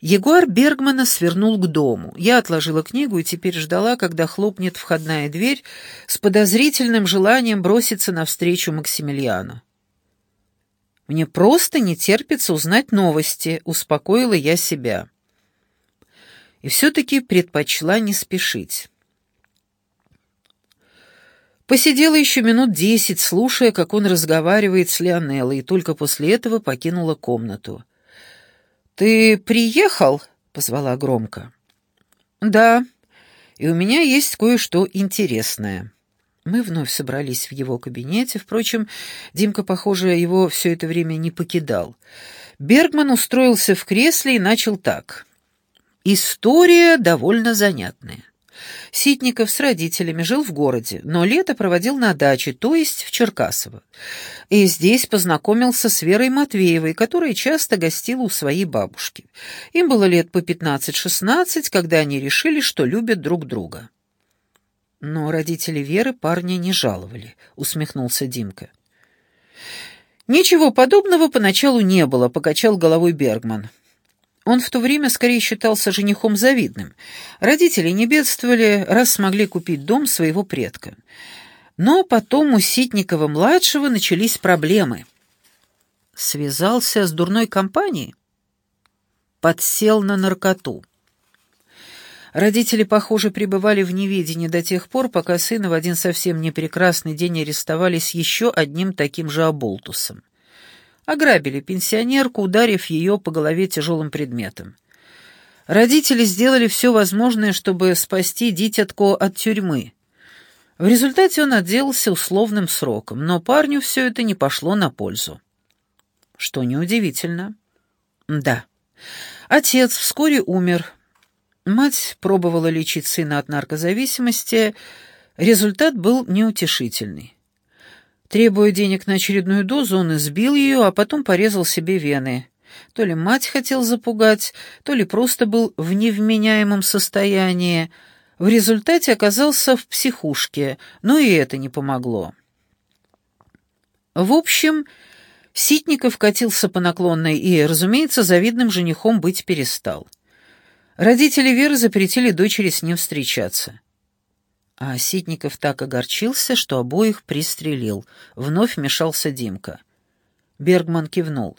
Егор Бергмана свернул к дому. Я отложила книгу и теперь ждала, когда хлопнет входная дверь с подозрительным желанием броситься навстречу Максимилиану. «Мне просто не терпится узнать новости», — успокоила я себя. И все-таки предпочла не спешить. Посидела еще минут десять, слушая, как он разговаривает с Леонеллой, и только после этого покинула комнату. «Ты приехал?» — позвала громко. «Да, и у меня есть кое-что интересное». Мы вновь собрались в его кабинете. Впрочем, Димка, похоже, его все это время не покидал. Бергман устроился в кресле и начал так. «История довольно занятная. Ситников с родителями жил в городе, но лето проводил на даче, то есть в Черкасово. И здесь познакомился с Верой Матвеевой, которая часто гостила у своей бабушки. Им было лет по 15-16, когда они решили, что любят друг друга. «Но родители Веры парня не жаловали», — усмехнулся Димка. «Ничего подобного поначалу не было», — покачал головой Бергман. Он в то время скорее считался женихом завидным. Родители не бедствовали, раз смогли купить дом своего предка. Но потом у Ситникова-младшего начались проблемы. Связался с дурной компанией? Подсел на наркоту. Родители, похоже, пребывали в неведении до тех пор, пока сына в один совсем непрекрасный день арестовали с еще одним таким же оболтусом. Ограбили пенсионерку, ударив ее по голове тяжелым предметом. Родители сделали все возможное, чтобы спасти дитятку от тюрьмы. В результате он отделался условным сроком, но парню все это не пошло на пользу. Что неудивительно. Да. Отец вскоре умер. Мать пробовала лечить сына от наркозависимости. Результат был неутешительный. Требуя денег на очередную дозу, он избил ее, а потом порезал себе вены. То ли мать хотел запугать, то ли просто был в невменяемом состоянии. В результате оказался в психушке, но и это не помогло. В общем, Ситников катился по наклонной и, разумеется, завидным женихом быть перестал. Родители Веры запретили дочери с ним встречаться. А Ситников так огорчился, что обоих пристрелил. Вновь вмешался Димка. Бергман кивнул.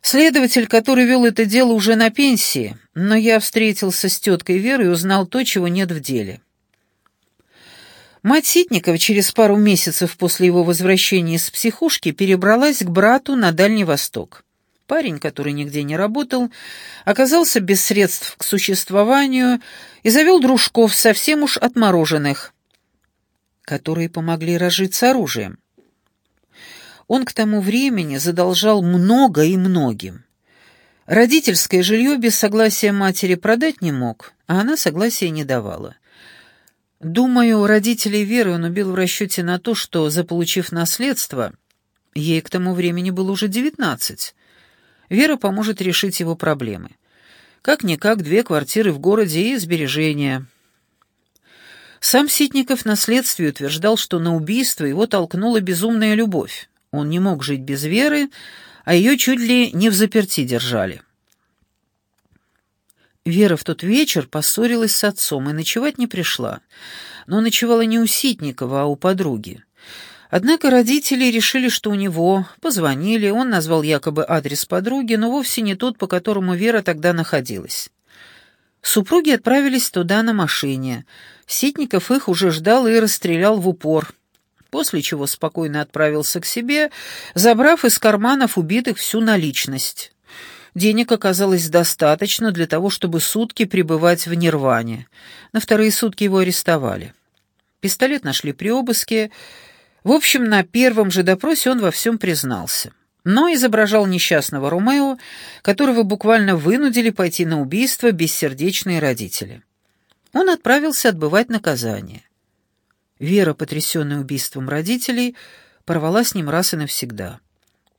Следователь, который вел это дело, уже на пенсии, но я встретился с теткой Верой и узнал то, чего нет в деле. Мать Ситникова через пару месяцев после его возвращения из психушки перебралась к брату на Дальний Восток. Парень, который нигде не работал, оказался без средств к существованию и завел дружков совсем уж отмороженных, которые помогли разжиться оружием. Он к тому времени задолжал много и многим. Родительское жилье без согласия матери продать не мог, а она согласия не давала. Думаю, родителей Веры он убил в расчете на то, что, заполучив наследство, ей к тому времени было уже девятнадцать, Вера поможет решить его проблемы. Как-никак две квартиры в городе и сбережения. Сам Ситников на следствии утверждал, что на убийство его толкнула безумная любовь. Он не мог жить без Веры, а ее чуть ли не в заперти держали. Вера в тот вечер поссорилась с отцом и ночевать не пришла, но ночевала не у Ситникова, а у подруги. Однако родители решили, что у него, позвонили, он назвал якобы адрес подруги, но вовсе не тот, по которому Вера тогда находилась. Супруги отправились туда на машине. Ситников их уже ждал и расстрелял в упор, после чего спокойно отправился к себе, забрав из карманов убитых всю наличность. Денег оказалось достаточно для того, чтобы сутки пребывать в нирване. На вторые сутки его арестовали. Пистолет нашли при обыске, в общем, на первом же допросе он во всем признался, но изображал несчастного Ромео, которого буквально вынудили пойти на убийство бессердечные родители. Он отправился отбывать наказание. Вера, потрясенная убийством родителей, порвала с ним раз и навсегда.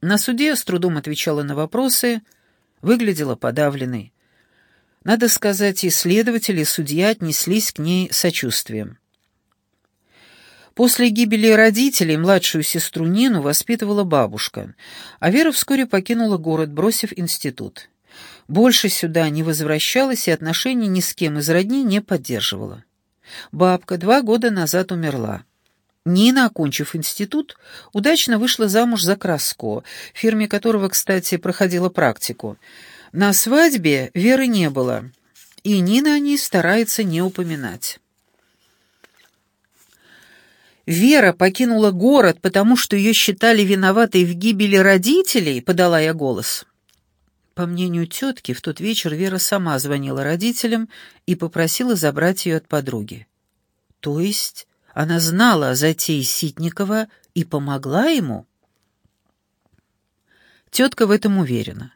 На суде с трудом отвечала на вопросы, выглядела подавленной. Надо сказать, и следователи, и судья отнеслись к ней сочувствием. После гибели родителей младшую сестру Нину воспитывала бабушка, а Вера вскоре покинула город, бросив институт. Больше сюда не возвращалась и отношений ни с кем из родни не поддерживала. Бабка два года назад умерла. Нина, окончив институт, удачно вышла замуж за Краско, фирме которого, кстати, проходила практику. На свадьбе Веры не было, и Нина о ней старается не упоминать. Вера покинула город, потому что ее считали виноватой в гибели родителей, подала я голос. По мнению тетки, в тот вечер Вера сама звонила родителям и попросила забрать ее от подруги. То есть она знала о затее Ситникова и помогла ему? Тетка в этом уверена.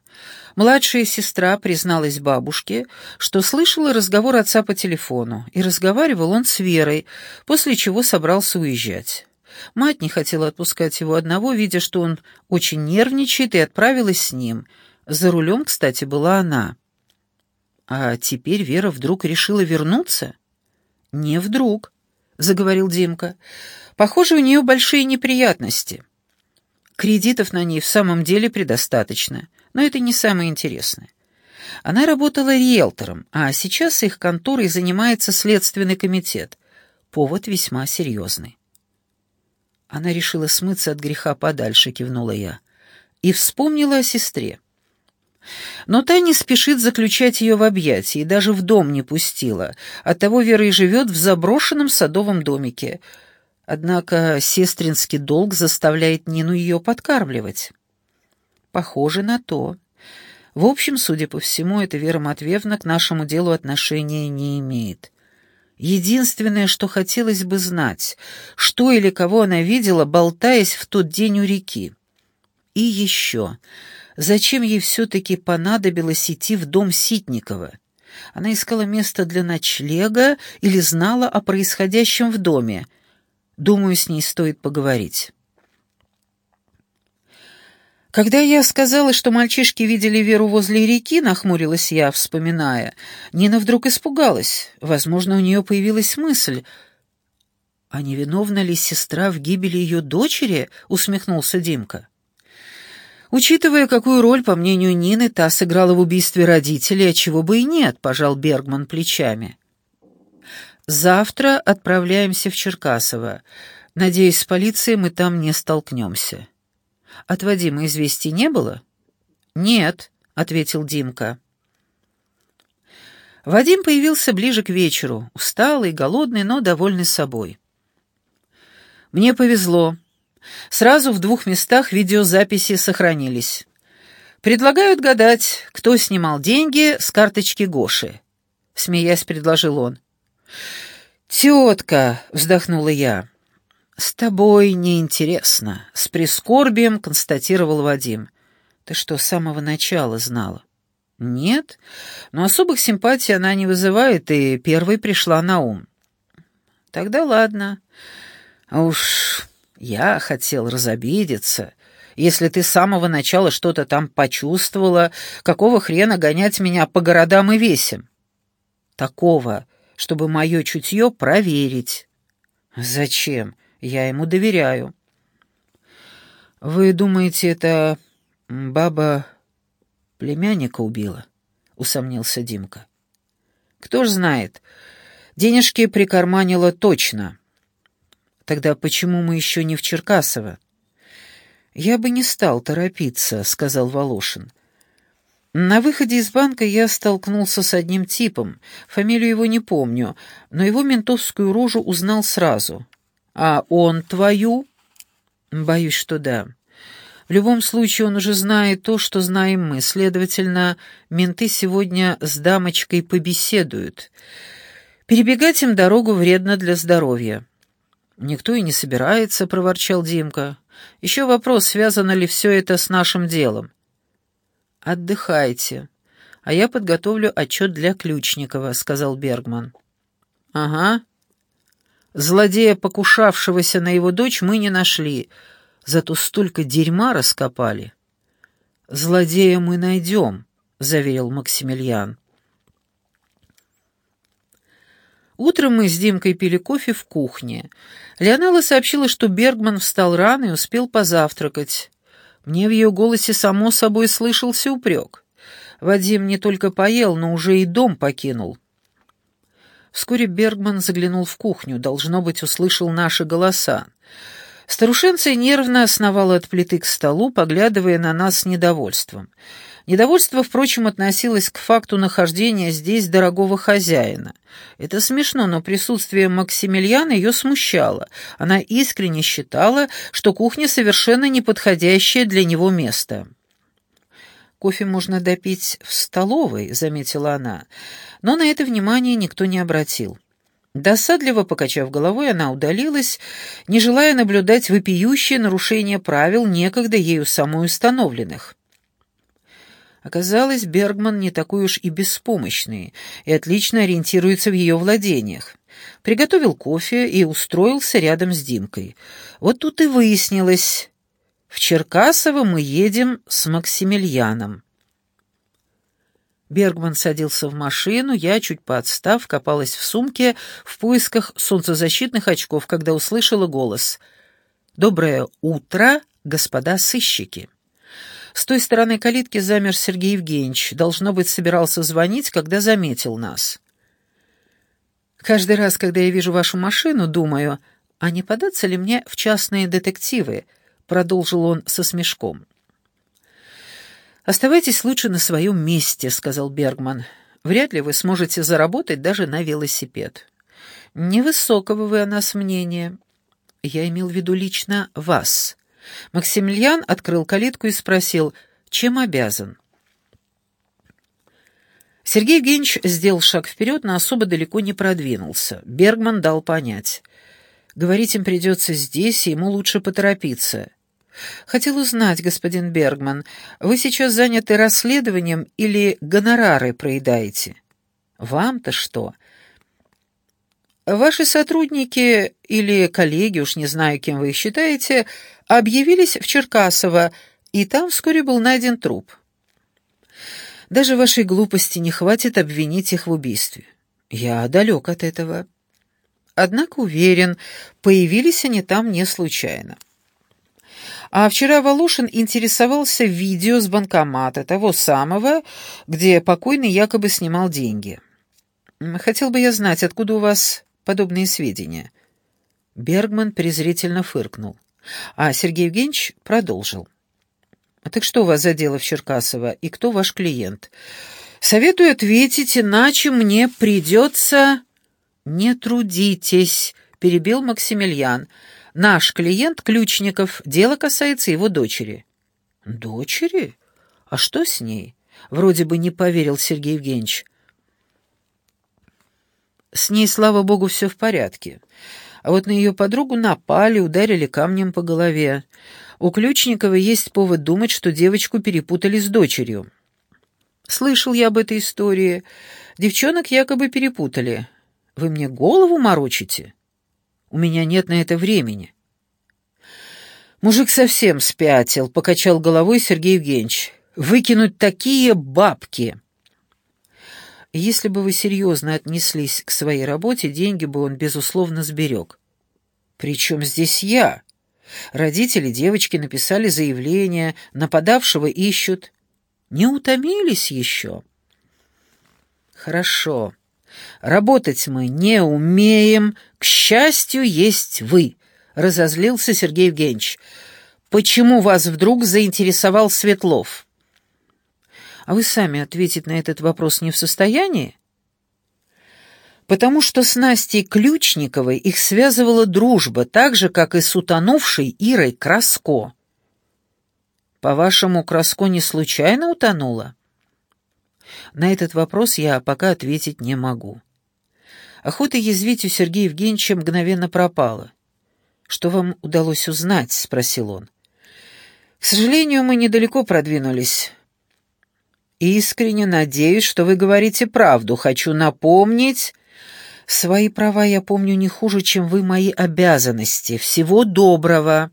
Младшая сестра призналась бабушке, что слышала разговор отца по телефону, и разговаривал он с Верой, после чего собрался уезжать. Мать не хотела отпускать его одного, видя, что он очень нервничает, и отправилась с ним. За рулем, кстати, была она. А теперь Вера вдруг решила вернуться? Не вдруг. — заговорил Димка. «Похоже, у нее большие неприятности. Кредитов на ней в самом деле предостаточно, но это не самое интересное. Она работала риэлтором, а сейчас их конторой занимается Следственный комитет. Повод весьма серьезный». Она решила смыться от греха подальше, кивнула я, и вспомнила о сестре. Но та не спешит заключать ее в объятия и даже в дом не пустила. Оттого Вера и живет в заброшенном садовом домике. Однако сестринский долг заставляет Нину ее подкармливать. Похоже на то. В общем, судя по всему, эта Вера Матвеевна к нашему делу отношения не имеет. Единственное, что хотелось бы знать, что или кого она видела, болтаясь в тот день у реки. И еще зачем ей все-таки понадобилось идти в дом Ситникова. Она искала место для ночлега или знала о происходящем в доме. Думаю, с ней стоит поговорить. Когда я сказала, что мальчишки видели Веру возле реки, нахмурилась я, вспоминая, Нина вдруг испугалась. Возможно, у нее появилась мысль. «А не виновна ли сестра в гибели ее дочери?» — усмехнулся Димка. Учитывая, какую роль, по мнению Нины, та сыграла в убийстве родителей, а чего бы и нет, пожал Бергман плечами. Завтра отправляемся в Черкасово. Надеюсь, с полицией мы там не столкнемся. От Вадима известий не было? Нет, ответил Димка. Вадим появился ближе к вечеру, усталый, голодный, но довольный собой. Мне повезло. Сразу в двух местах видеозаписи сохранились. Предлагают гадать, кто снимал деньги с карточки Гоши. Смеясь, предложил он. «Тетка», — вздохнула я. «С тобой неинтересно», — с прискорбием констатировал Вадим. «Ты что, с самого начала знала?» «Нет, но особых симпатий она не вызывает, и первой пришла на ум». «Тогда ладно. А уж я хотел разобидеться. Если ты с самого начала что-то там почувствовала, какого хрена гонять меня по городам и весям? Такого, чтобы мое чутье проверить. Зачем? Я ему доверяю. Вы думаете, это баба племянника убила? Усомнился Димка. Кто ж знает. Денежки прикарманила точно. Тогда почему мы еще не в Черкасово? Я бы не стал торопиться, сказал Волошин. На выходе из банка я столкнулся с одним типом. Фамилию его не помню, но его ментовскую рожу узнал сразу. А он твою? Боюсь, что да. В любом случае он уже знает то, что знаем мы. Следовательно, менты сегодня с дамочкой побеседуют. Перебегать им дорогу вредно для здоровья. «Никто и не собирается», — проворчал Димка. «Еще вопрос, связано ли все это с нашим делом». «Отдыхайте, а я подготовлю отчет для Ключникова», — сказал Бергман. «Ага. Злодея, покушавшегося на его дочь, мы не нашли, зато столько дерьма раскопали». «Злодея мы найдем», — заверил Максимилиан. Утром мы с Димкой пили кофе в кухне. Леонала сообщила, что Бергман встал рано и успел позавтракать. Мне в ее голосе само собой слышался упрек. Вадим не только поел, но уже и дом покинул. Вскоре Бергман заглянул в кухню, должно быть, услышал наши голоса. Старушенция нервно основала от плиты к столу, поглядывая на нас с недовольством. Недовольство, впрочем, относилось к факту нахождения здесь дорогого хозяина. Это смешно, но присутствие Максимилиана ее смущало. Она искренне считала, что кухня совершенно неподходящее для него место. «Кофе можно допить в столовой», — заметила она, но на это внимание никто не обратил. Досадливо покачав головой, она удалилась, не желая наблюдать вопиющее нарушение правил, некогда ею самой установленных. Оказалось, Бергман не такой уж и беспомощный и отлично ориентируется в ее владениях. Приготовил кофе и устроился рядом с Димкой. Вот тут и выяснилось. В Черкасово мы едем с Максимилианом. Бергман садился в машину, я, чуть поотстав, копалась в сумке в поисках солнцезащитных очков, когда услышала голос. «Доброе утро, господа сыщики!» С той стороны калитки замер Сергей Евгеньевич. Должно быть, собирался звонить, когда заметил нас. «Каждый раз, когда я вижу вашу машину, думаю, а не податься ли мне в частные детективы?» — продолжил он со смешком. «Оставайтесь лучше на своем месте», — сказал Бергман. «Вряд ли вы сможете заработать даже на велосипед. Невысокого вы о нас мнения. Я имел в виду лично вас». Максимилиан открыл калитку и спросил, чем обязан. Сергей Евгеньевич сделал шаг вперед, но особо далеко не продвинулся. Бергман дал понять. Говорить им придется здесь, и ему лучше поторопиться. «Хотел узнать, господин Бергман, вы сейчас заняты расследованием или гонорары проедаете?» «Вам-то что?» «Ваши сотрудники или коллеги, уж не знаю, кем вы их считаете, объявились в Черкасово, и там вскоре был найден труп. Даже вашей глупости не хватит обвинить их в убийстве. Я далек от этого. Однако уверен, появились они там не случайно. А вчера Волошин интересовался видео с банкомата, того самого, где покойный якобы снимал деньги. Хотел бы я знать, откуда у вас подобные сведения?» Бергман презрительно фыркнул, а Сергей Евгеньевич продолжил. «А так что у вас за дело в Черкасово, и кто ваш клиент? Советую ответить, иначе мне придется...» «Не трудитесь», — перебил Максимилиан, — Наш клиент Ключников, дело касается его дочери». «Дочери? А что с ней?» Вроде бы не поверил Сергей Евгеньевич. С ней, слава богу, все в порядке. А вот на ее подругу напали, ударили камнем по голове. У Ключникова есть повод думать, что девочку перепутали с дочерью. Слышал я об этой истории. Девчонок якобы перепутали. Вы мне голову морочите?» У меня нет на это времени». Мужик совсем спятил, покачал головой Сергей Евгеньевич. «Выкинуть такие бабки!» Если бы вы серьезно отнеслись к своей работе, деньги бы он, безусловно, сберег. «Причем здесь я?» Родители девочки написали заявление, нападавшего ищут. Не утомились еще? Хорошо. Работать мы не умеем, к счастью, есть вы», — разозлился Сергей Евгеньевич. «Почему вас вдруг заинтересовал Светлов?» «А вы сами ответить на этот вопрос не в состоянии?» «Потому что с Настей Ключниковой их связывала дружба, так же, как и с утонувшей Ирой Краско». «По-вашему, Краско не случайно утонула?» На этот вопрос я пока ответить не могу. Охота язвить у Сергея Евгеньевича мгновенно пропала. «Что вам удалось узнать?» — спросил он. «К сожалению, мы недалеко продвинулись. Искренне надеюсь, что вы говорите правду. Хочу напомнить...» «Свои права я помню не хуже, чем вы мои обязанности. Всего доброго!»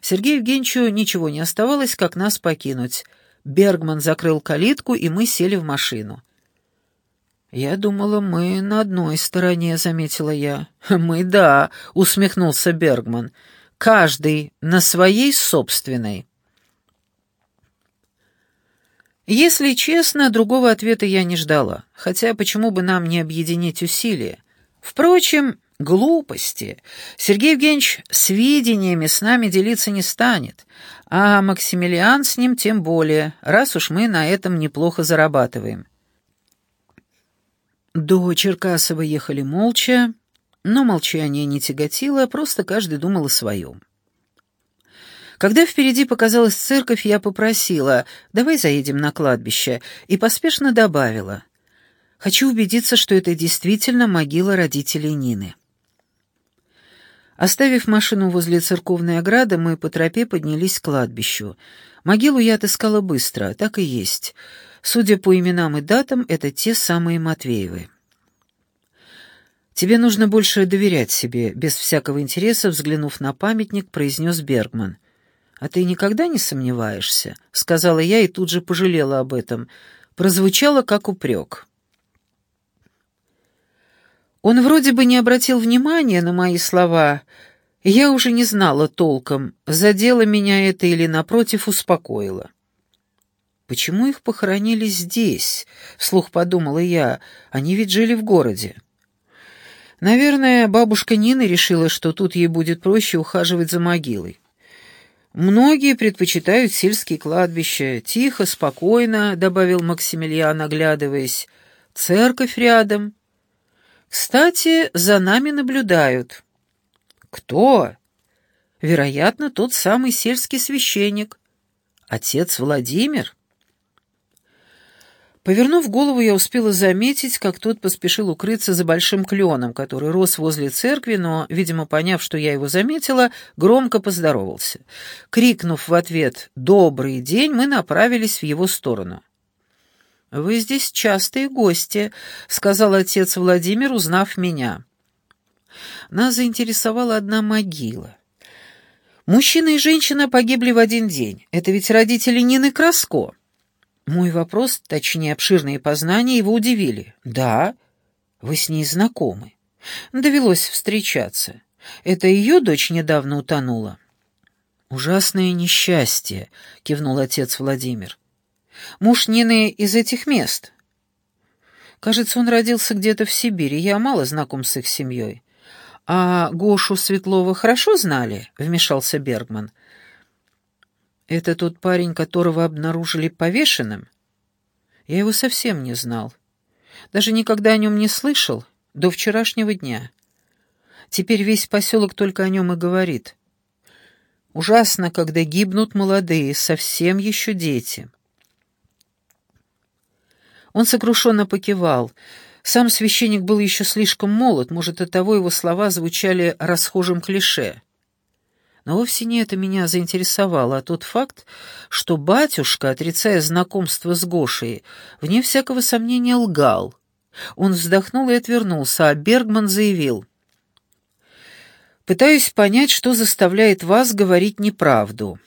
Сергею Евгеньевичу ничего не оставалось, как нас покинуть — Бергман закрыл калитку, и мы сели в машину. «Я думала, мы на одной стороне», — заметила я. «Мы да», — усмехнулся Бергман. «Каждый на своей собственной». Если честно, другого ответа я не ждала, хотя почему бы нам не объединить усилия? Впрочем, глупости. Сергей Евгеньевич с видениями с нами делиться не станет, а Максимилиан с ним тем более, раз уж мы на этом неплохо зарабатываем. До Черкасова ехали молча, но молчание не тяготило, просто каждый думал о своем. Когда впереди показалась церковь, я попросила, давай заедем на кладбище, и поспешно добавила, хочу убедиться, что это действительно могила родителей Нины. Оставив машину возле церковной ограды, мы по тропе поднялись к кладбищу. Могилу я отыскала быстро, так и есть. Судя по именам и датам, это те самые Матвеевы. «Тебе нужно больше доверять себе», — без всякого интереса, взглянув на памятник, произнес Бергман — «А ты никогда не сомневаешься?» — сказала я и тут же пожалела об этом. Прозвучало как упрек. Он вроде бы не обратил внимания на мои слова. Я уже не знала толком, задело меня это или, напротив, успокоило. «Почему их похоронили здесь?» — вслух подумала я. «Они ведь жили в городе». Наверное, бабушка Нина решила, что тут ей будет проще ухаживать за могилой. Многие предпочитают сельские кладбища. Тихо, спокойно, — добавил Максимилиан, оглядываясь. Церковь рядом. Кстати, за нами наблюдают. Кто? Вероятно, тот самый сельский священник. Отец Владимир? Повернув голову, я успела заметить, как тот поспешил укрыться за большим кленом, который рос возле церкви, но, видимо, поняв, что я его заметила, громко поздоровался. Крикнув в ответ «Добрый день!», мы направились в его сторону. «Вы здесь частые гости», — сказал отец Владимир, узнав меня. Нас заинтересовала одна могила. Мужчина и женщина погибли в один день. Это ведь родители Нины Краско. Мой вопрос, точнее обширные познания, его удивили. «Да, вы с ней знакомы. Довелось встречаться. Это ее дочь недавно утонула?» «Ужасное несчастье», — кивнул отец Владимир. «Муж Нины из этих мест?» «Кажется, он родился где-то в Сибири. Я мало знаком с их семьей». «А Гошу Светлова хорошо знали?» — вмешался Бергман. «Это тот парень, которого обнаружили повешенным?» «Я его совсем не знал. Даже никогда о нем не слышал до вчерашнего дня. Теперь весь поселок только о нем и говорит. Ужасно, когда гибнут молодые, совсем еще дети». Он сокрушенно покивал. Сам священник был еще слишком молод, может, оттого его слова звучали расхожим клише. Но вовсе не это меня заинтересовало, а тот факт, что батюшка, отрицая знакомство с Гошей, вне всякого сомнения лгал. Он вздохнул и отвернулся, а Бергман заявил. «Пытаюсь понять, что заставляет вас говорить неправду».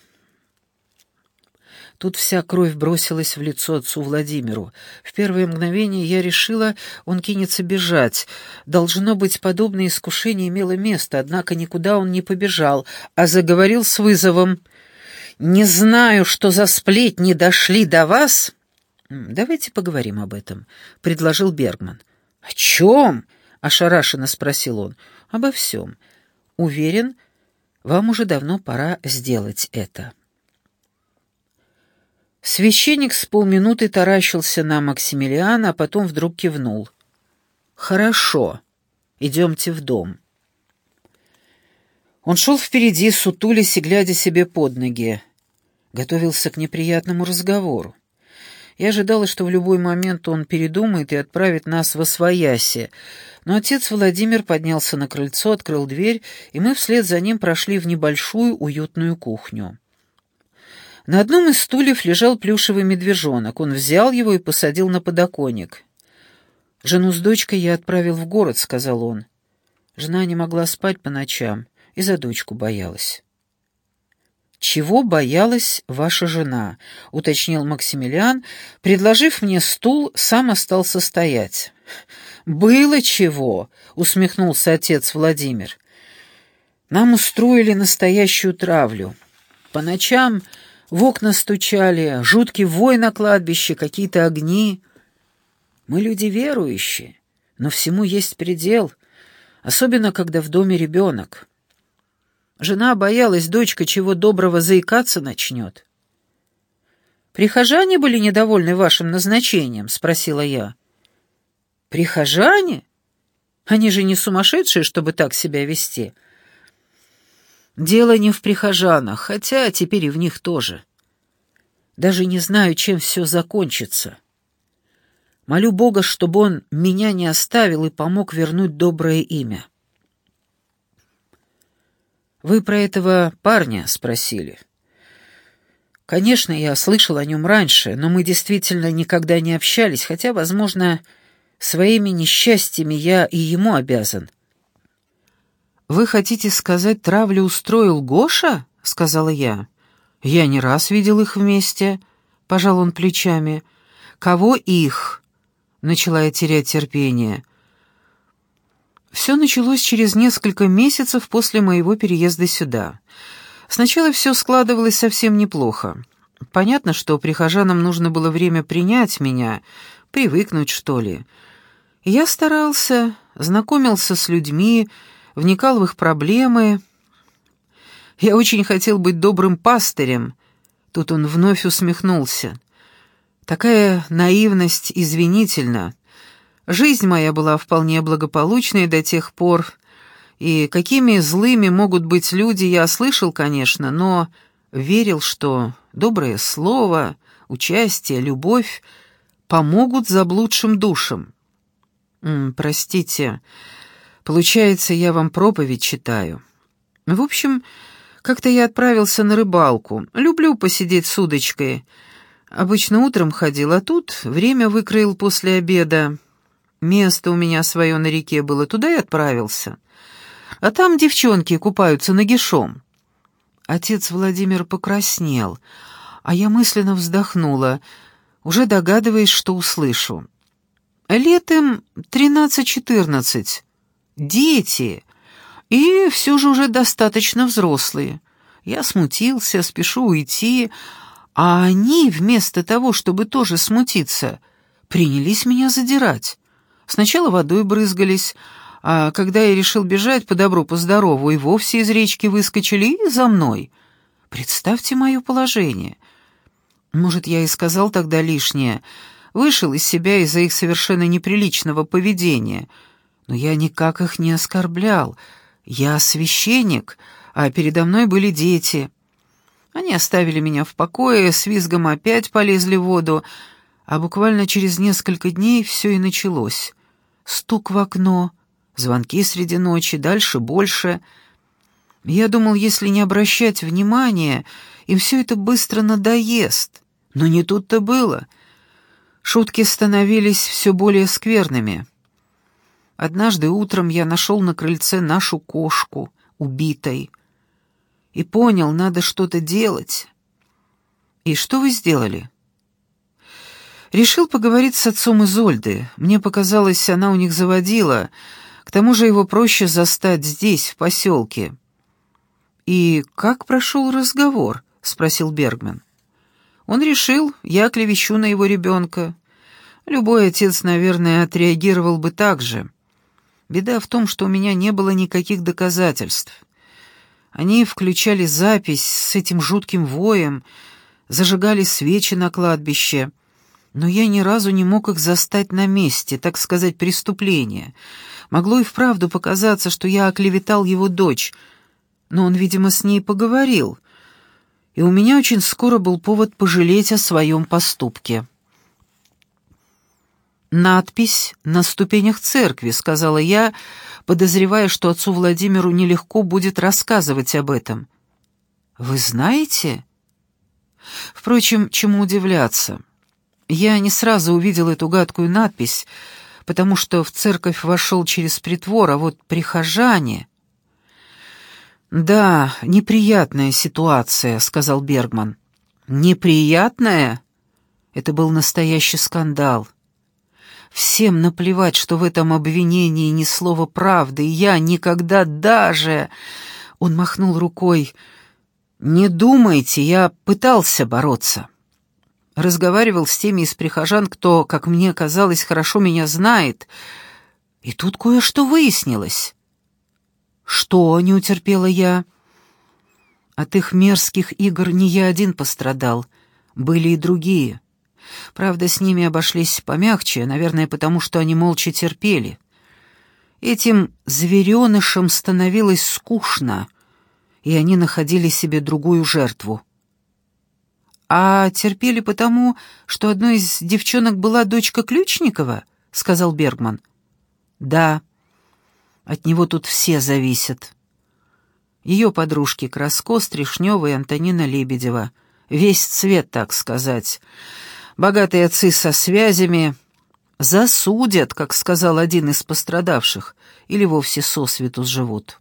Тут вся кровь бросилась в лицо отцу Владимиру. В первое мгновение я решила, он кинется бежать. Должно быть, подобное искушение имело место, однако никуда он не побежал, а заговорил с вызовом. «Не знаю, что за сплетни дошли до вас...» «Давайте поговорим об этом», — предложил Бергман. «О чем?» — ошарашенно спросил он. «Обо всем. Уверен, вам уже давно пора сделать это». Священник с полминуты таращился на Максимилиана, а потом вдруг кивнул. «Хорошо. Идемте в дом». Он шел впереди, сутулясь и глядя себе под ноги. Готовился к неприятному разговору. Я ожидала, что в любой момент он передумает и отправит нас во свояси, но отец Владимир поднялся на крыльцо, открыл дверь, и мы вслед за ним прошли в небольшую уютную кухню. На одном из стульев лежал плюшевый медвежонок. Он взял его и посадил на подоконник. «Жену с дочкой я отправил в город», — сказал он. Жена не могла спать по ночам и за дочку боялась. «Чего боялась ваша жена?» — уточнил Максимилиан. Предложив мне стул, сам остался стоять. «Было чего!» — усмехнулся отец Владимир. «Нам устроили настоящую травлю. По ночам В окна стучали, жуткий вой на кладбище, какие-то огни. Мы люди верующие, но всему есть предел, особенно когда в доме ребенок. Жена боялась, дочка чего доброго заикаться начнет. «Прихожане были недовольны вашим назначением?» — спросила я. «Прихожане? Они же не сумасшедшие, чтобы так себя вести». Дело не в прихожанах, хотя теперь и в них тоже. Даже не знаю, чем все закончится. Молю Бога, чтобы он меня не оставил и помог вернуть доброе имя. «Вы про этого парня спросили?» «Конечно, я слышал о нем раньше, но мы действительно никогда не общались, хотя, возможно, своими несчастьями я и ему обязан». «Вы хотите сказать, травлю устроил Гоша?» — сказала я. «Я не раз видел их вместе», — пожал он плечами. «Кого их?» — начала я терять терпение. Все началось через несколько месяцев после моего переезда сюда. Сначала все складывалось совсем неплохо. Понятно, что прихожанам нужно было время принять меня, привыкнуть, что ли. Я старался, знакомился с людьми, вникал в их проблемы. Я очень хотел быть добрым пастырем. Тут он вновь усмехнулся. Такая наивность извинительна. Жизнь моя была вполне благополучной до тех пор, и какими злыми могут быть люди, я слышал, конечно, но верил, что доброе слово, участие, любовь помогут заблудшим душам. Простите, Получается, я вам проповедь читаю. В общем, как-то я отправился на рыбалку. Люблю посидеть с удочкой. Обычно утром ходил, а тут время выкроил после обеда. Место у меня свое на реке было, туда и отправился. А там девчонки купаются нагишом. Отец Владимир покраснел, а я мысленно вздохнула, уже догадываясь, что услышу. Летом тринадцать-четырнадцать дети, и все же уже достаточно взрослые. Я смутился, спешу уйти, а они, вместо того, чтобы тоже смутиться, принялись меня задирать. Сначала водой брызгались, а когда я решил бежать по добру, по здорову, и вовсе из речки выскочили и за мной. Представьте мое положение. Может, я и сказал тогда лишнее, вышел из себя из-за их совершенно неприличного поведения — но я никак их не оскорблял. Я священник, а передо мной были дети. Они оставили меня в покое, с визгом опять полезли в воду, а буквально через несколько дней все и началось. Стук в окно, звонки среди ночи, дальше больше. Я думал, если не обращать внимания, им все это быстро надоест. Но не тут-то было. Шутки становились все более скверными. Однажды утром я нашел на крыльце нашу кошку, убитой, и понял, надо что-то делать. И что вы сделали? Решил поговорить с отцом Изольды. Мне показалось, она у них заводила. К тому же его проще застать здесь, в поселке. «И как прошел разговор?» — спросил Бергман. Он решил, я клевещу на его ребенка. Любой отец, наверное, отреагировал бы так же. Беда в том, что у меня не было никаких доказательств. Они включали запись с этим жутким воем, зажигали свечи на кладбище, но я ни разу не мог их застать на месте, так сказать, преступления. Могло и вправду показаться, что я оклеветал его дочь, но он, видимо, с ней поговорил, и у меня очень скоро был повод пожалеть о своем поступке. «Надпись на ступенях церкви», — сказала я, подозревая, что отцу Владимиру нелегко будет рассказывать об этом. «Вы знаете?» Впрочем, чему удивляться. Я не сразу увидел эту гадкую надпись, потому что в церковь вошел через притвор, а вот прихожане... «Да, неприятная ситуация», — сказал Бергман. «Неприятная?» Это был настоящий скандал. Всем наплевать, что в этом обвинении ни слова правды, я никогда даже...» Он махнул рукой. Не думайте, я пытался бороться. Разговаривал с теми из прихожан, кто, как мне казалось, хорошо меня знает. И тут кое-что выяснилось. Что, не утерпела я? От их мерзких игр не я один пострадал, были и другие. Правда, с ними обошлись помягче, наверное, потому что они молча терпели. Этим зверенышам становилось скучно, и они находили себе другую жертву. «А терпели потому, что одной из девчонок была дочка Ключникова?» — сказал Бергман. «Да, от него тут все зависят. Ее подружки Краско, Стришнева и Антонина Лебедева. Весь цвет, так сказать. Богатые отцы со связями засудят, как сказал один из пострадавших, или вовсе сосвету сживут.